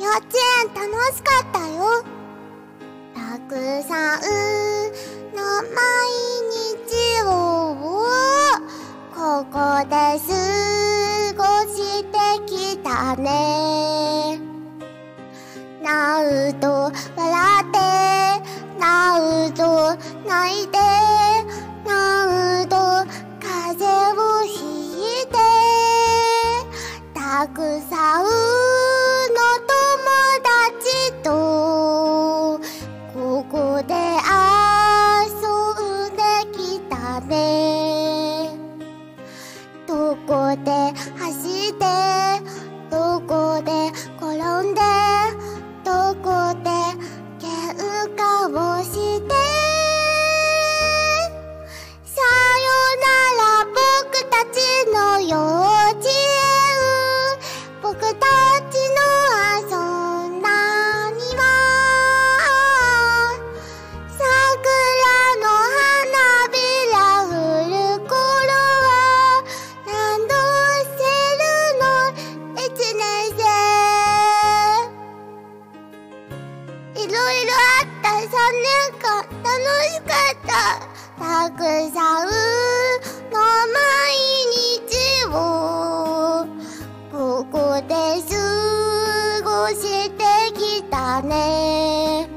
幼稚園楽しかったよ。たくさんの毎日をここで過ごしてきたね。で走ってどこでたくさんの毎日をここで過ごしてきたね。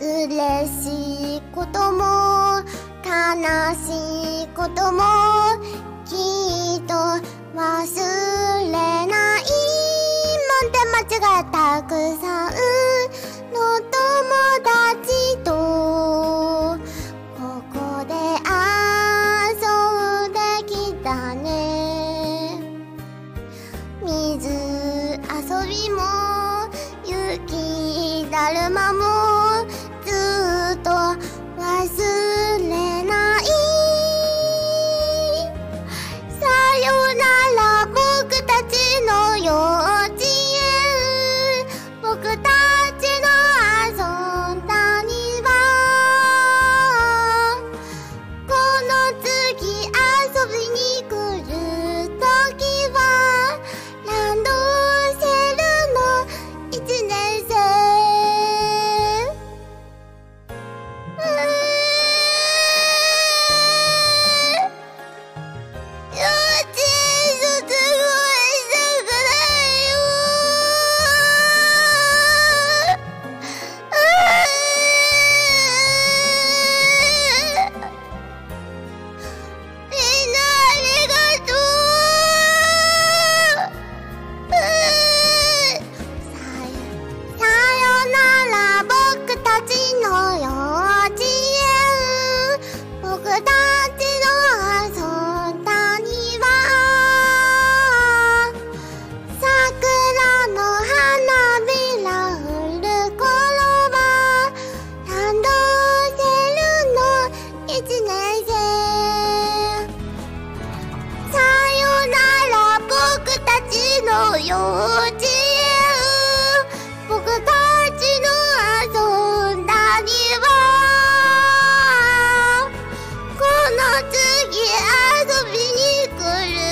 嬉しいことも悲しいこともきっと忘れない。もんで間違えたくさんの友達。le maman 어떻게 알고 비니 꼴을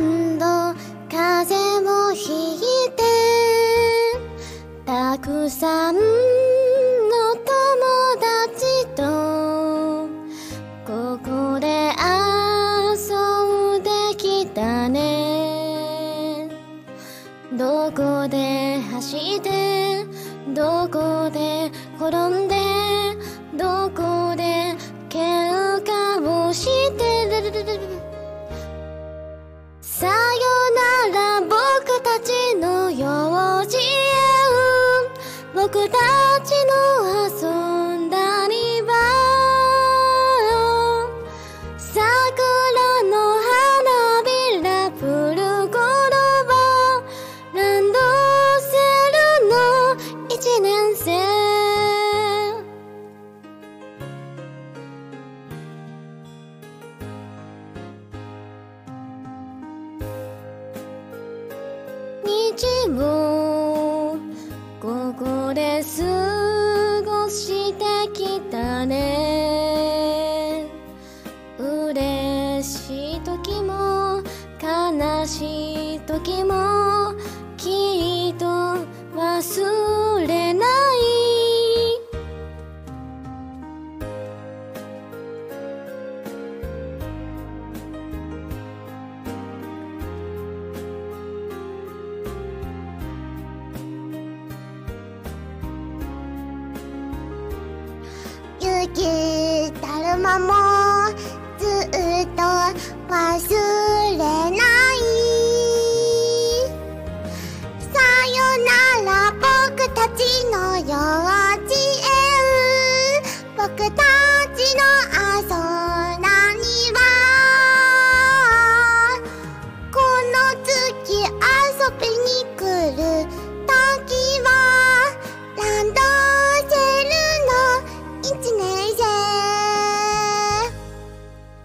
ンド風をひいてたくさんの友達とここで遊んできたね。どこで走ってどこで転んでどこの遊び雪だるまもずっと忘れ